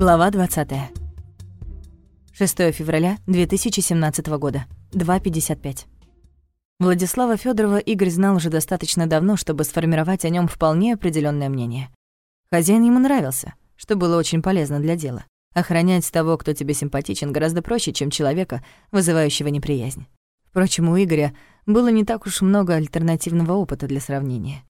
Глава 20. 6 февраля 2017 года. 2.55. Владислава Федорова Игорь знал уже достаточно давно, чтобы сформировать о нем вполне определенное мнение. Хозяин ему нравился, что было очень полезно для дела. Охранять того, кто тебе симпатичен, гораздо проще, чем человека, вызывающего неприязнь. Впрочем, у Игоря было не так уж много альтернативного опыта для сравнения.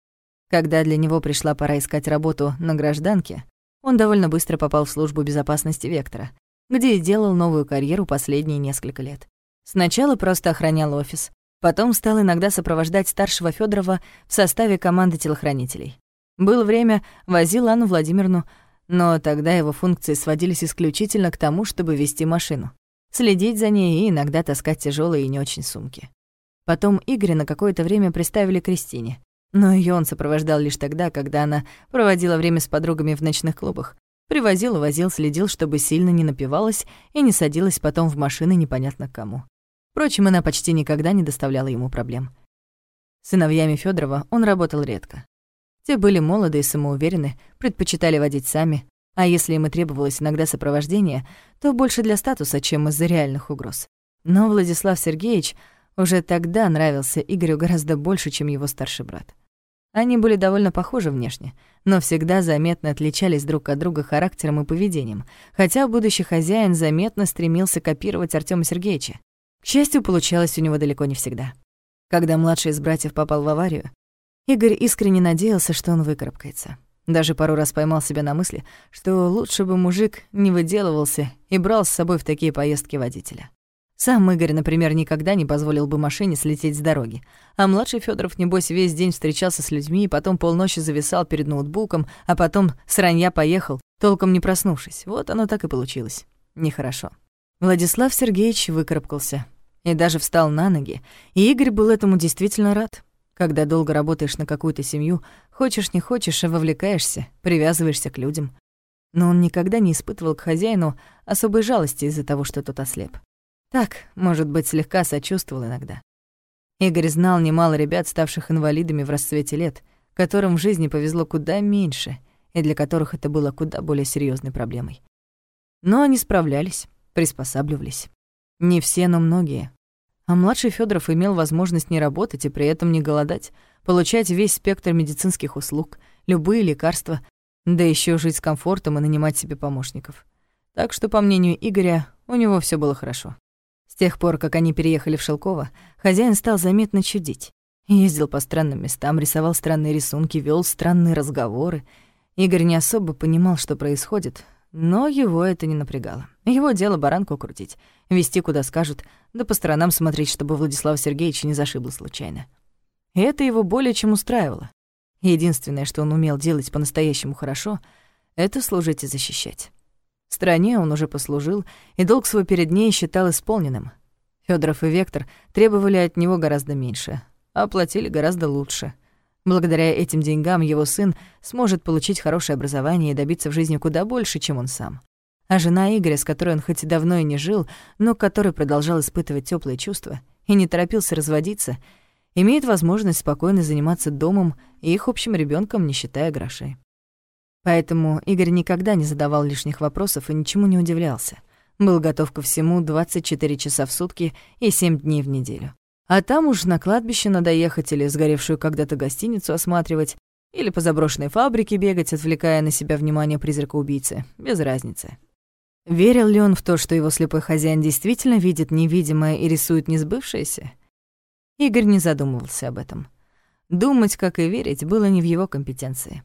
Когда для него пришла пора искать работу на гражданке, он довольно быстро попал в службу безопасности «Вектора», где и делал новую карьеру последние несколько лет. Сначала просто охранял офис, потом стал иногда сопровождать старшего Федорова в составе команды телохранителей. Было время, возил Анну Владимировну, но тогда его функции сводились исключительно к тому, чтобы вести машину, следить за ней и иногда таскать тяжелые и не очень сумки. Потом Игоря на какое-то время приставили Кристине, но ее он сопровождал лишь тогда, когда она проводила время с подругами в ночных клубах. Привозил возил, следил, чтобы сильно не напивалась и не садилась потом в машины непонятно кому. Впрочем, она почти никогда не доставляла ему проблем. С сыновьями Федорова он работал редко. Те были молоды и самоуверены, предпочитали водить сами, а если им и требовалось иногда сопровождение, то больше для статуса, чем из-за реальных угроз. Но Владислав Сергеевич уже тогда нравился Игорю гораздо больше, чем его старший брат. Они были довольно похожи внешне, но всегда заметно отличались друг от друга характером и поведением, хотя будущий хозяин заметно стремился копировать Артёма Сергеевича. К счастью, получалось у него далеко не всегда. Когда младший из братьев попал в аварию, Игорь искренне надеялся, что он выкарабкается. Даже пару раз поймал себя на мысли, что лучше бы мужик не выделывался и брал с собой в такие поездки водителя. Сам Игорь, например, никогда не позволил бы машине слететь с дороги. А младший Федоров небось, весь день встречался с людьми, потом полночи зависал перед ноутбуком, а потом с ранья поехал, толком не проснувшись. Вот оно так и получилось. Нехорошо. Владислав Сергеевич выкарабкался и даже встал на ноги, и Игорь был этому действительно рад. Когда долго работаешь на какую-то семью, хочешь не хочешь, а вовлекаешься, привязываешься к людям. Но он никогда не испытывал к хозяину особой жалости из-за того, что тот ослеп. Так, может быть, слегка сочувствовал иногда. Игорь знал немало ребят, ставших инвалидами в расцвете лет, которым в жизни повезло куда меньше, и для которых это было куда более серьезной проблемой. Но они справлялись, приспосабливались. Не все, но многие. А младший Федоров имел возможность не работать и при этом не голодать, получать весь спектр медицинских услуг, любые лекарства, да еще жить с комфортом и нанимать себе помощников. Так что, по мнению Игоря, у него все было хорошо тех пор, как они переехали в Шелково, хозяин стал заметно чудить. Ездил по странным местам, рисовал странные рисунки, вел странные разговоры. Игорь не особо понимал, что происходит, но его это не напрягало. Его дело баранку крутить, вести куда скажут, да по сторонам смотреть, чтобы Владислав Сергеевич не зашибло случайно. И это его более чем устраивало. Единственное, что он умел делать по-настоящему хорошо, это служить и защищать. Стране он уже послужил, и долг свой перед ней считал исполненным. Федоров и Вектор требовали от него гораздо меньше, а платили гораздо лучше. Благодаря этим деньгам его сын сможет получить хорошее образование и добиться в жизни куда больше, чем он сам. А жена Игоря, с которой он хоть и давно и не жил, но который продолжал испытывать теплые чувства и не торопился разводиться, имеет возможность спокойно заниматься домом и их общим ребенком, не считая грошей. Поэтому Игорь никогда не задавал лишних вопросов и ничему не удивлялся. Был готов ко всему 24 часа в сутки и 7 дней в неделю. А там уж на кладбище надо ехать или сгоревшую когда-то гостиницу осматривать, или по заброшенной фабрике бегать, отвлекая на себя внимание призрака-убийцы. Без разницы. Верил ли он в то, что его слепой хозяин действительно видит невидимое и рисует несбывшееся? Игорь не задумывался об этом. Думать, как и верить, было не в его компетенции.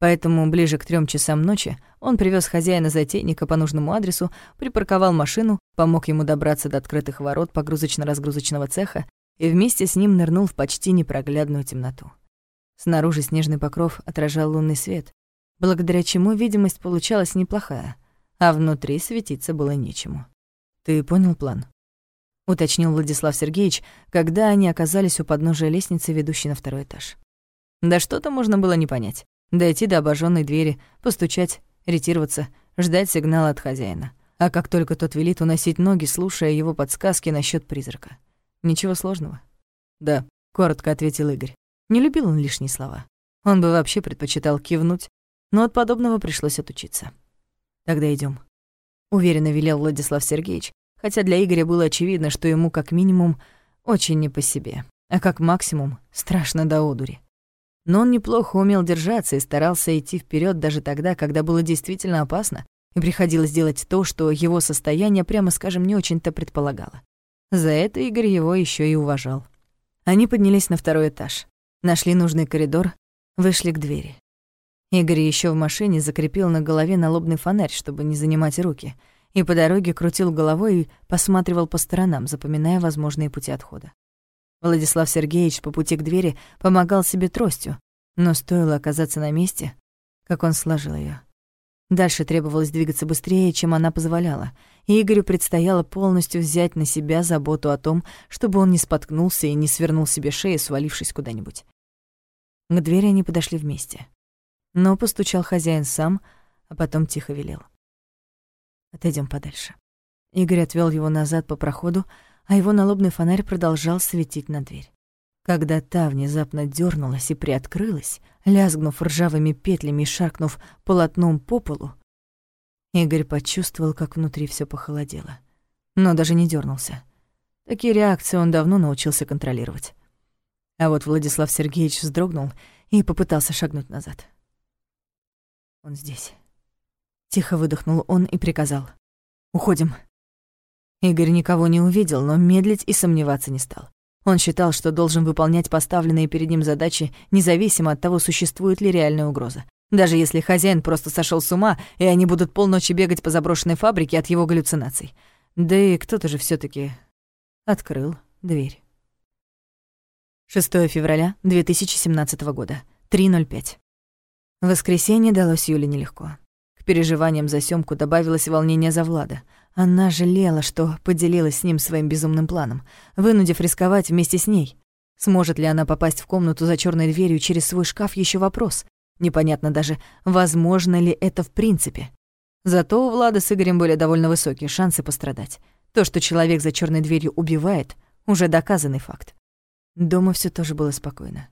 Поэтому ближе к трем часам ночи он привез хозяина-затейника по нужному адресу, припарковал машину, помог ему добраться до открытых ворот погрузочно-разгрузочного цеха и вместе с ним нырнул в почти непроглядную темноту. Снаружи снежный покров отражал лунный свет, благодаря чему видимость получалась неплохая, а внутри светиться было нечему. «Ты понял план?» — уточнил Владислав Сергеевич, когда они оказались у подножия лестницы, ведущей на второй этаж. Да что-то можно было не понять. Дойти до обожженной двери, постучать, ретироваться, ждать сигнала от хозяина. А как только тот велит уносить ноги, слушая его подсказки насчет призрака. Ничего сложного. «Да», — коротко ответил Игорь. Не любил он лишние слова. Он бы вообще предпочитал кивнуть, но от подобного пришлось отучиться. Тогда идем. Уверенно велел Владислав Сергеевич, хотя для Игоря было очевидно, что ему как минимум очень не по себе, а как максимум страшно до одури. Но он неплохо умел держаться и старался идти вперед даже тогда, когда было действительно опасно, и приходилось делать то, что его состояние, прямо скажем, не очень-то предполагало. За это Игорь его еще и уважал. Они поднялись на второй этаж, нашли нужный коридор, вышли к двери. Игорь еще в машине закрепил на голове налобный фонарь, чтобы не занимать руки, и по дороге крутил головой и посматривал по сторонам, запоминая возможные пути отхода. Владислав Сергеевич по пути к двери помогал себе тростью, но стоило оказаться на месте, как он сложил ее. Дальше требовалось двигаться быстрее, чем она позволяла, и Игорю предстояло полностью взять на себя заботу о том, чтобы он не споткнулся и не свернул себе шею, свалившись куда-нибудь. К двери они подошли вместе. Но постучал хозяин сам, а потом тихо велел. Отойдем подальше». Игорь отвел его назад по проходу, а его налобный фонарь продолжал светить на дверь. Когда та внезапно дернулась и приоткрылась, лязгнув ржавыми петлями и шаркнув полотном по полу, Игорь почувствовал, как внутри все похолодело. Но даже не дернулся. Такие реакции он давно научился контролировать. А вот Владислав Сергеевич вздрогнул и попытался шагнуть назад. Он здесь. Тихо выдохнул он и приказал. «Уходим». Игорь никого не увидел, но медлить и сомневаться не стал. Он считал, что должен выполнять поставленные перед ним задачи, независимо от того, существует ли реальная угроза. Даже если хозяин просто сошел с ума, и они будут полночи бегать по заброшенной фабрике от его галлюцинаций. Да и кто-то же все таки открыл дверь. 6 февраля 2017 года, 3.05. Воскресенье далось Юле нелегко. К переживаниям за Сёмку добавилось волнение за Влада. Она жалела, что поделилась с ним своим безумным планом, вынудив рисковать вместе с ней. Сможет ли она попасть в комнату за черной дверью через свой шкаф, еще вопрос. Непонятно даже, возможно ли это в принципе. Зато у Влада с Игорем были довольно высокие шансы пострадать. То, что человек за черной дверью убивает, уже доказанный факт. Дома все тоже было спокойно.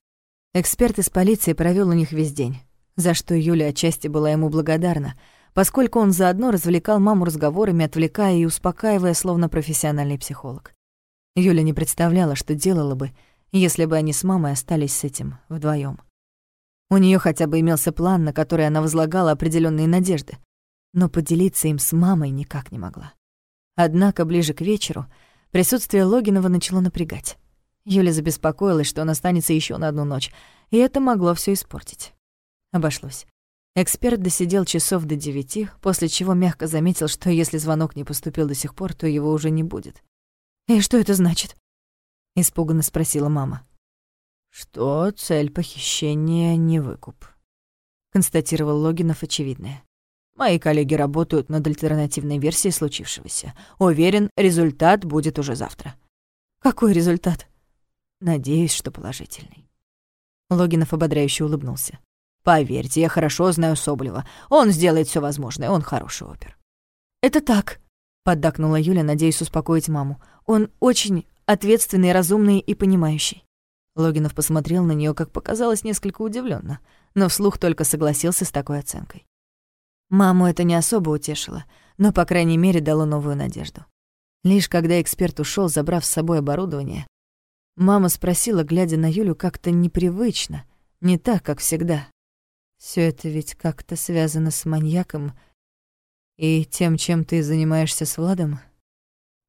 Эксперт из полиции провел у них весь день за что Юля отчасти была ему благодарна, поскольку он заодно развлекал маму разговорами, отвлекая и успокаивая, словно профессиональный психолог. Юля не представляла, что делала бы, если бы они с мамой остались с этим вдвоем. У нее хотя бы имелся план, на который она возлагала определенные надежды, но поделиться им с мамой никак не могла. Однако ближе к вечеру присутствие Логинова начало напрягать. Юля забеспокоилась, что он останется еще на одну ночь, и это могло все испортить. Обошлось. Эксперт досидел часов до девяти, после чего мягко заметил, что если звонок не поступил до сих пор, то его уже не будет. «И что это значит?» — испуганно спросила мама. «Что цель похищения не выкуп», — констатировал Логинов очевидное. «Мои коллеги работают над альтернативной версией случившегося. Уверен, результат будет уже завтра». «Какой результат?» «Надеюсь, что положительный». Логинов ободряюще улыбнулся. Поверьте, я хорошо знаю Соболева. Он сделает все возможное, он хороший опер». «Это так», — поддакнула Юля, надеясь успокоить маму. «Он очень ответственный, разумный и понимающий». Логинов посмотрел на нее, как показалось, несколько удивленно, но вслух только согласился с такой оценкой. Маму это не особо утешило, но, по крайней мере, дало новую надежду. Лишь когда эксперт ушел, забрав с собой оборудование, мама спросила, глядя на Юлю как-то непривычно, не так, как всегда. Все это ведь как-то связано с маньяком и тем, чем ты занимаешься с Владом.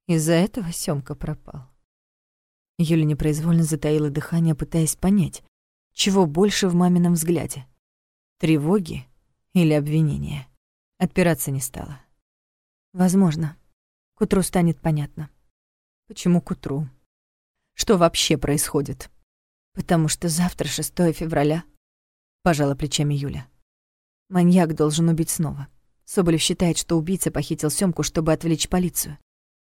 Из-за этого Сёмка пропал. Юля непроизвольно затаила дыхание, пытаясь понять, чего больше в мамином взгляде — тревоги или обвинения. Отпираться не стала. Возможно, к утру станет понятно. Почему к утру? Что вообще происходит? Потому что завтра, 6 февраля, пожала плечами Юля. Маньяк должен убить снова. Соболев считает, что убийца похитил Сёмку, чтобы отвлечь полицию.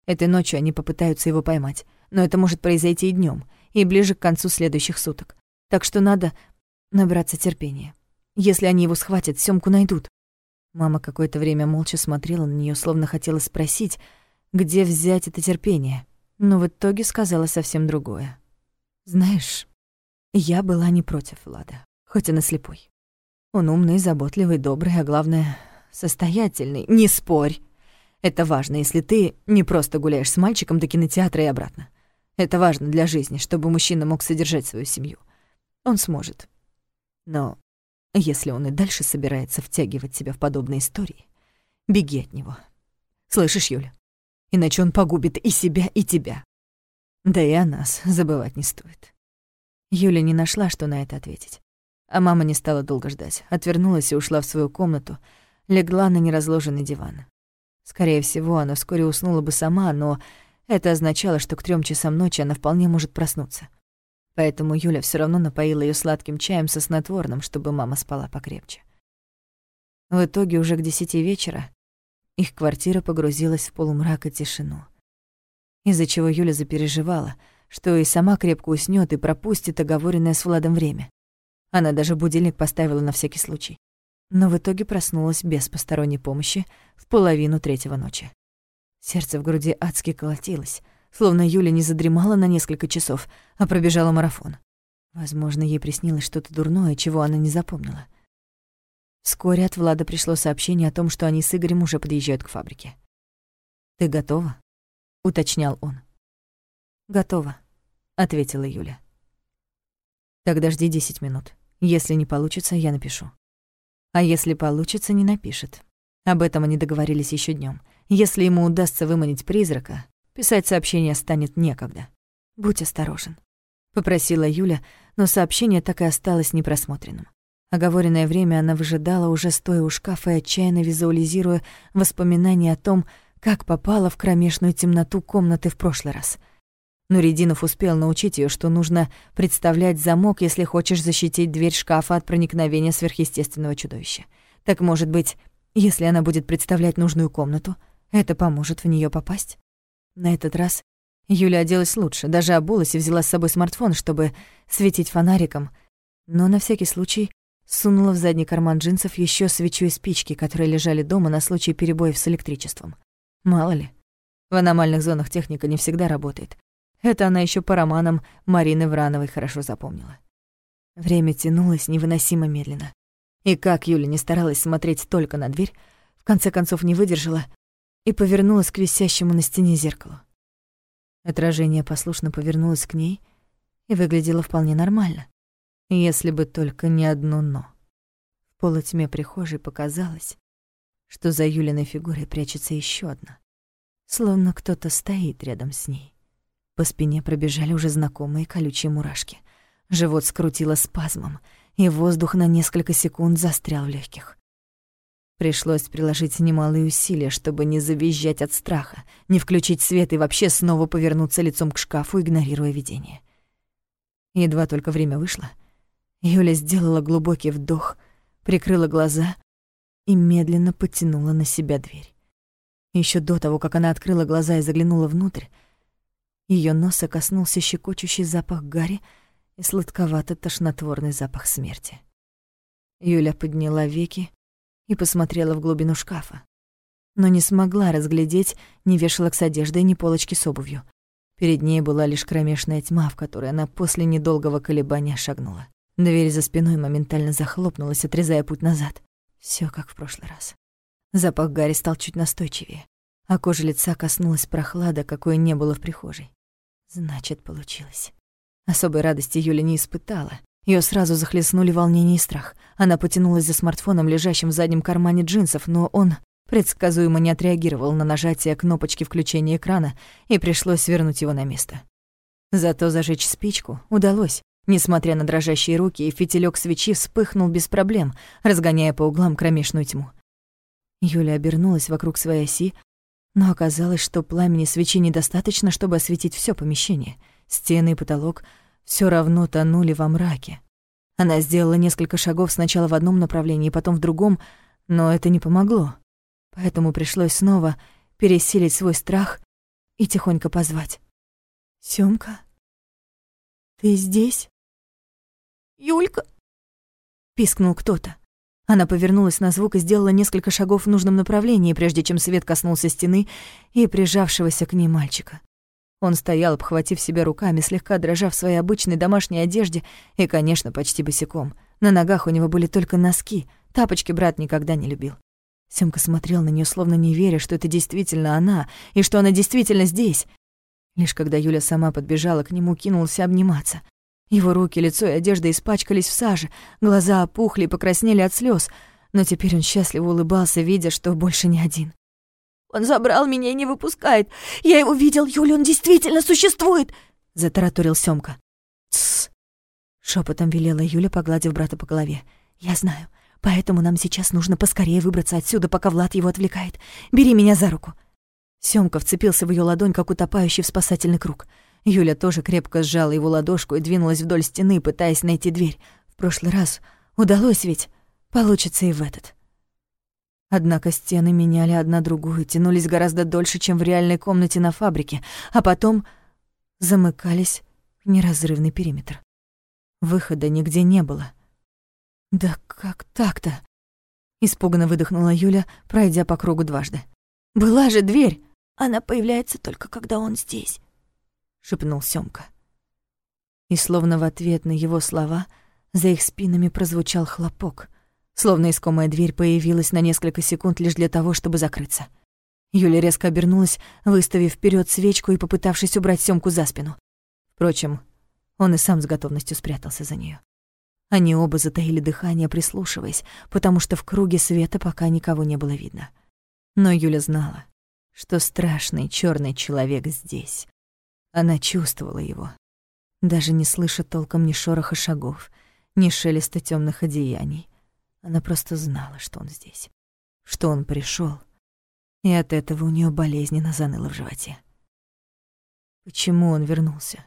Этой ночью они попытаются его поймать, но это может произойти и днём, и ближе к концу следующих суток. Так что надо набраться терпения. Если они его схватят, Сёмку найдут. Мама какое-то время молча смотрела на неё, словно хотела спросить, где взять это терпение, но в итоге сказала совсем другое. «Знаешь, я была не против Влада хоть и на слепой. Он умный, заботливый, добрый, а главное, состоятельный, не спорь. Это важно, если ты не просто гуляешь с мальчиком до кинотеатра и обратно. Это важно для жизни, чтобы мужчина мог содержать свою семью. Он сможет. Но если он и дальше собирается втягивать себя в подобные истории, беги от него. Слышишь, Юля? Иначе он погубит и себя, и тебя. Да и о нас забывать не стоит. Юля не нашла, что на это ответить. А мама не стала долго ждать. Отвернулась и ушла в свою комнату, легла на неразложенный диван. Скорее всего, она вскоре уснула бы сама, но это означало, что к трем часам ночи она вполне может проснуться. Поэтому Юля все равно напоила ее сладким чаем со снотворным, чтобы мама спала покрепче. В итоге уже к десяти вечера их квартира погрузилась в полумрак и тишину, из-за чего Юля запереживала, что и сама крепко уснет и пропустит оговоренное с Владом время. Она даже будильник поставила на всякий случай. Но в итоге проснулась без посторонней помощи в половину третьего ночи. Сердце в груди адски колотилось, словно Юля не задремала на несколько часов, а пробежала марафон. Возможно, ей приснилось что-то дурное, чего она не запомнила. Вскоре от Влада пришло сообщение о том, что они с Игорем уже подъезжают к фабрике. «Ты готова?» — уточнял он. «Готова», — ответила Юля. «Тогда жди десять минут. Если не получится, я напишу. А если получится, не напишет. Об этом они договорились еще днем. Если ему удастся выманить призрака, писать сообщение станет некогда. Будь осторожен, попросила Юля, но сообщение так и осталось непросмотренным. Оговоренное время она выжидала, уже стоя у шкафа и отчаянно визуализируя воспоминания о том, как попала в кромешную темноту комнаты в прошлый раз — но Рединов успел научить ее, что нужно представлять замок, если хочешь защитить дверь шкафа от проникновения сверхъестественного чудовища. Так, может быть, если она будет представлять нужную комнату, это поможет в нее попасть? На этот раз Юля оделась лучше, даже обулась и взяла с собой смартфон, чтобы светить фонариком, но на всякий случай сунула в задний карман джинсов еще свечу и спички, которые лежали дома на случай перебоев с электричеством. Мало ли, в аномальных зонах техника не всегда работает, это она еще по романам Марины Врановой хорошо запомнила. Время тянулось невыносимо медленно. И как Юля не старалась смотреть только на дверь, в конце концов не выдержала и повернулась к висящему на стене зеркалу. Отражение послушно повернулось к ней и выглядело вполне нормально, если бы только не одно «но». В полутьме прихожей показалось, что за Юлиной фигурой прячется еще одна, словно кто-то стоит рядом с ней. По спине пробежали уже знакомые колючие мурашки. Живот скрутило спазмом, и воздух на несколько секунд застрял в легких. Пришлось приложить немалые усилия, чтобы не завизжать от страха, не включить свет и вообще снова повернуться лицом к шкафу, игнорируя видение. Едва только время вышло, Юля сделала глубокий вдох, прикрыла глаза и медленно потянула на себя дверь. Еще до того, как она открыла глаза и заглянула внутрь, Её носа коснулся щекочущий запах гари и сладковато-тошнотворный запах смерти. Юля подняла веки и посмотрела в глубину шкафа, но не смогла разглядеть ни вешалок с одеждой, ни полочки с обувью. Перед ней была лишь кромешная тьма, в которой она после недолгого колебания шагнула. Дверь за спиной моментально захлопнулась, отрезая путь назад. Всё как в прошлый раз. Запах гари стал чуть настойчивее а кожа лица коснулась прохлада, какой не было в прихожей. Значит, получилось. Особой радости Юля не испытала. Её сразу захлестнули волнение и страх. Она потянулась за смартфоном, лежащим в заднем кармане джинсов, но он предсказуемо не отреагировал на нажатие кнопочки включения экрана, и пришлось вернуть его на место. Зато зажечь спичку удалось. Несмотря на дрожащие руки, и фитилёк свечи вспыхнул без проблем, разгоняя по углам кромешную тьму. Юля обернулась вокруг своей оси, но оказалось, что пламени свечи недостаточно, чтобы осветить все помещение. Стены и потолок все равно тонули во мраке. Она сделала несколько шагов сначала в одном направлении, потом в другом, но это не помогло. Поэтому пришлось снова пересилить свой страх и тихонько позвать. «Сёмка, ты здесь?» «Юлька!» — пискнул кто-то. Она повернулась на звук и сделала несколько шагов в нужном направлении, прежде чем свет коснулся стены и прижавшегося к ней мальчика. Он стоял, обхватив себя руками, слегка дрожа в своей обычной домашней одежде и, конечно, почти босиком. На ногах у него были только носки, тапочки брат никогда не любил. Сёмка смотрел на нее, словно не веря, что это действительно она, и что она действительно здесь. Лишь когда Юля сама подбежала к нему, кинулся обниматься. Его руки, лицо и одежда испачкались в саже, глаза опухли и покраснели от слез, но теперь он счастливо улыбался, видя, что больше не один. «Он забрал меня и не выпускает! Я его видел, Юля, он действительно существует!» — затараторил Сёмка. «Тссс!» — шепотом велела Юля, погладив брата по голове. «Я знаю, поэтому нам сейчас нужно поскорее выбраться отсюда, пока Влад его отвлекает. Бери меня за руку!» Сёмка вцепился в ее ладонь, как утопающий в спасательный круг. Юля тоже крепко сжала его ладошку и двинулась вдоль стены, пытаясь найти дверь. В прошлый раз удалось ведь, получится и в этот. Однако стены меняли одна другую, тянулись гораздо дольше, чем в реальной комнате на фабрике, а потом замыкались в неразрывный периметр. Выхода нигде не было. «Да как так-то?» — испуганно выдохнула Юля, пройдя по кругу дважды. «Была же дверь!» Она появляется только когда он здесь», — шепнул Сёмка. И словно в ответ на его слова за их спинами прозвучал хлопок, словно искомая дверь появилась на несколько секунд лишь для того, чтобы закрыться. Юля резко обернулась, выставив вперед свечку и попытавшись убрать Сёмку за спину. Впрочем, он и сам с готовностью спрятался за нее. Они оба затаили дыхание, прислушиваясь, потому что в круге света пока никого не было видно. Но Юля знала, что страшный черный человек здесь. Она чувствовала его, даже не слыша толком ни шороха шагов, ни шелеста темных одеяний. Она просто знала, что он здесь, что он пришел, и от этого у нее болезненно заныло в животе. Почему он вернулся?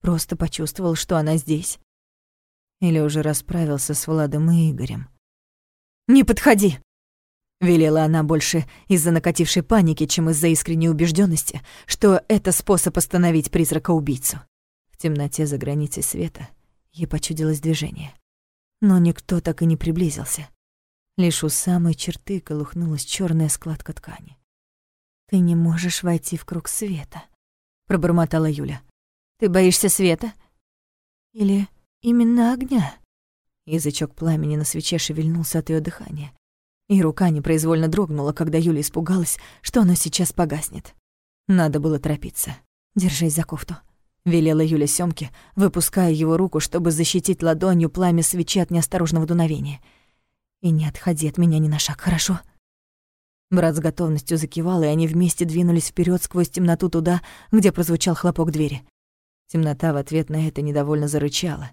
Просто почувствовал, что она здесь? Или уже расправился с Владом и Игорем? «Не подходи!» Велела она больше из-за накатившей паники, чем из-за искренней убежденности, что это способ остановить призрака-убийцу. В темноте за границей света ей почудилось движение. Но никто так и не приблизился. Лишь у самой черты колыхнулась черная складка ткани. «Ты не можешь войти в круг света», — пробормотала Юля. «Ты боишься света? Или именно огня?» Язычок пламени на свече шевельнулся от ее дыхания. И рука непроизвольно дрогнула, когда Юля испугалась, что оно сейчас погаснет. Надо было торопиться. «Держись за кофту», — велела Юля Сёмке, выпуская его руку, чтобы защитить ладонью пламя свечи от неосторожного дуновения. «И не отходи от меня ни на шаг, хорошо?» Брат с готовностью закивал, и они вместе двинулись вперед сквозь темноту туда, где прозвучал хлопок двери. Темнота в ответ на это недовольно зарычала,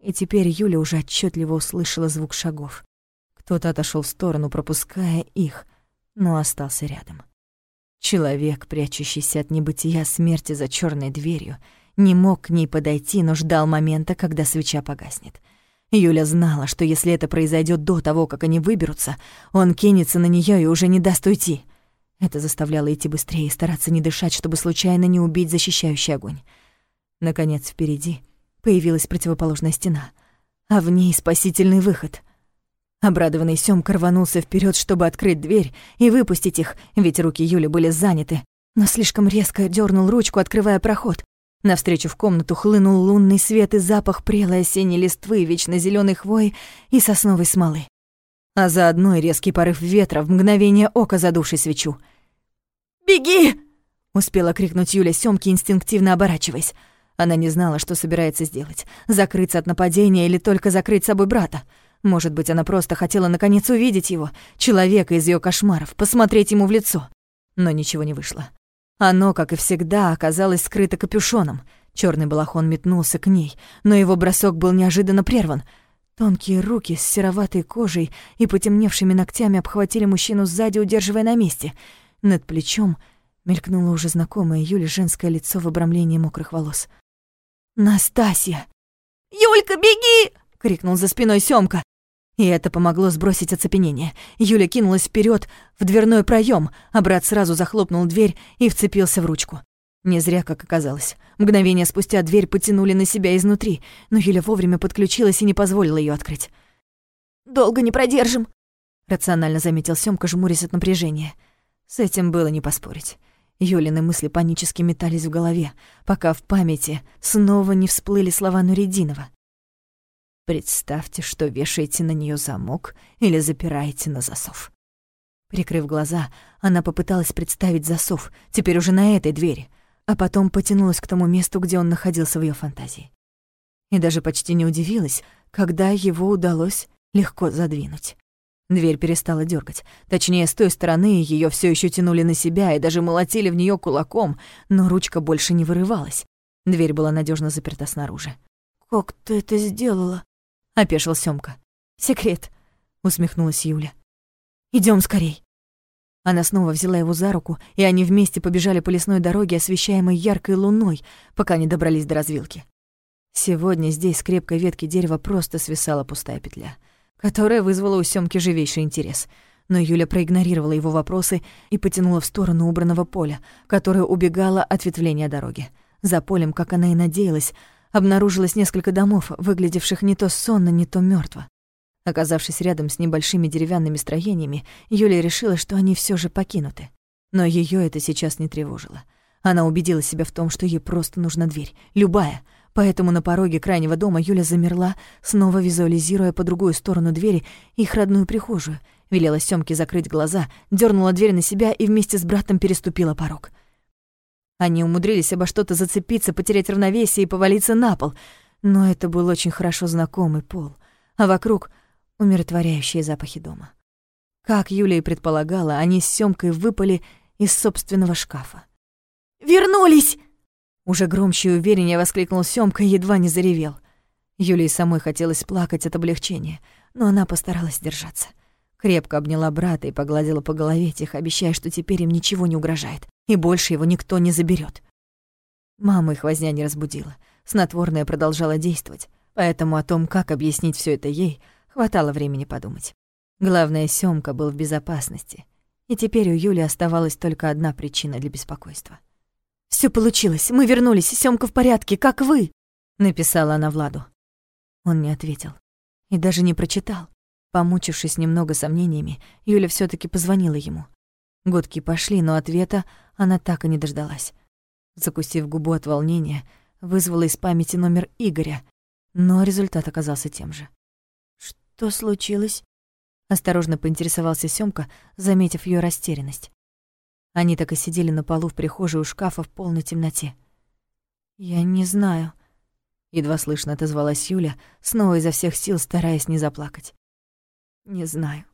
и теперь Юля уже отчетливо услышала звук шагов. Кто-то отошел в сторону, пропуская их, но остался рядом. Человек, прячущийся от небытия смерти за черной дверью, не мог к ней подойти, но ждал момента, когда свеча погаснет. Юля знала, что если это произойдет до того, как они выберутся, он кинется на нее и уже не даст уйти. Это заставляло идти быстрее и стараться не дышать, чтобы случайно не убить защищающий огонь. Наконец, впереди появилась противоположная стена, а в ней спасительный выход — Обрадованный Сёмка рванулся вперед, чтобы открыть дверь и выпустить их, ведь руки Юли были заняты, но слишком резко дернул ручку, открывая проход. Навстречу в комнату хлынул лунный свет и запах прелой осенней листвы, вечно зеленой хвои и сосновой смолы. А заодно и резкий порыв ветра, в мгновение ока задувший свечу. «Беги!» — успела крикнуть Юля Сёмке, инстинктивно оборачиваясь. Она не знала, что собирается сделать — закрыться от нападения или только закрыть собой брата — может быть, она просто хотела наконец увидеть его, человека из ее кошмаров, посмотреть ему в лицо. Но ничего не вышло. Оно, как и всегда, оказалось скрыто капюшоном. Черный балахон метнулся к ней, но его бросок был неожиданно прерван. Тонкие руки с сероватой кожей и потемневшими ногтями обхватили мужчину сзади, удерживая на месте. Над плечом мелькнуло уже знакомое Юле женское лицо в обрамлении мокрых волос. «Настасья!» «Юлька, беги!» — крикнул за спиной Сёмка. И это помогло сбросить оцепенение. Юля кинулась вперед в дверной проем, а брат сразу захлопнул дверь и вцепился в ручку. Не зря, как оказалось. Мгновение спустя дверь потянули на себя изнутри, но Юля вовремя подключилась и не позволила ее открыть. «Долго не продержим», — рационально заметил Сёмка, жмурясь от напряжения. С этим было не поспорить. Юлины мысли панически метались в голове, пока в памяти снова не всплыли слова Нуридинова. Представьте, что вешаете на нее замок или запираете на засов. Прикрыв глаза, она попыталась представить засов, теперь уже на этой двери, а потом потянулась к тому месту, где он находился в ее фантазии. И даже почти не удивилась, когда его удалось легко задвинуть. Дверь перестала дергать. Точнее, с той стороны ее все еще тянули на себя и даже молотили в нее кулаком, но ручка больше не вырывалась. Дверь была надежно заперта снаружи. «Как ты это сделала?» — опешил Сёмка. «Секрет», — усмехнулась Юля. Идем скорей». Она снова взяла его за руку, и они вместе побежали по лесной дороге, освещаемой яркой луной, пока не добрались до развилки. Сегодня здесь с крепкой ветки дерева просто свисала пустая петля — которое вызвало у Сёмки живейший интерес. Но Юля проигнорировала его вопросы и потянула в сторону убранного поля, которое убегало от ветвления дороги. За полем, как она и надеялась, обнаружилось несколько домов, выглядевших не то сонно, не то мёртво. Оказавшись рядом с небольшими деревянными строениями, Юля решила, что они всё же покинуты. Но её это сейчас не тревожило. Она убедила себя в том, что ей просто нужна дверь, любая — Поэтому на пороге крайнего дома Юля замерла, снова визуализируя по другую сторону двери их родную прихожую. Велела Сёмке закрыть глаза, дернула дверь на себя и вместе с братом переступила порог. Они умудрились обо что-то зацепиться, потерять равновесие и повалиться на пол. Но это был очень хорошо знакомый пол, а вокруг — умиротворяющие запахи дома. Как Юля и предполагала, они с Сёмкой выпали из собственного шкафа. «Вернулись!» Уже громче и увереннее воскликнул Сёмка и едва не заревел. Юлии самой хотелось плакать от облегчения, но она постаралась держаться. Крепко обняла брата и погладила по голове, тихо обещая, что теперь им ничего не угрожает, и больше его никто не заберет. Мама их возня не разбудила. Снотворное продолжало действовать, поэтому о том, как объяснить все это ей, хватало времени подумать. Главное, Сёмка был в безопасности, и теперь у Юли оставалась только одна причина для беспокойства — все получилось, мы вернулись, Сёмка в порядке, как вы!» Написала она Владу. Он не ответил и даже не прочитал. Помучившись немного сомнениями, Юля все таки позвонила ему. Годки пошли, но ответа она так и не дождалась. Закусив губу от волнения, вызвала из памяти номер Игоря, но результат оказался тем же. «Что случилось?» Осторожно поинтересовался Сёмка, заметив ее растерянность. Они так и сидели на полу в прихожей у шкафа в полной темноте. «Я не знаю», — едва слышно отозвалась Юля, снова изо всех сил стараясь не заплакать. «Не знаю».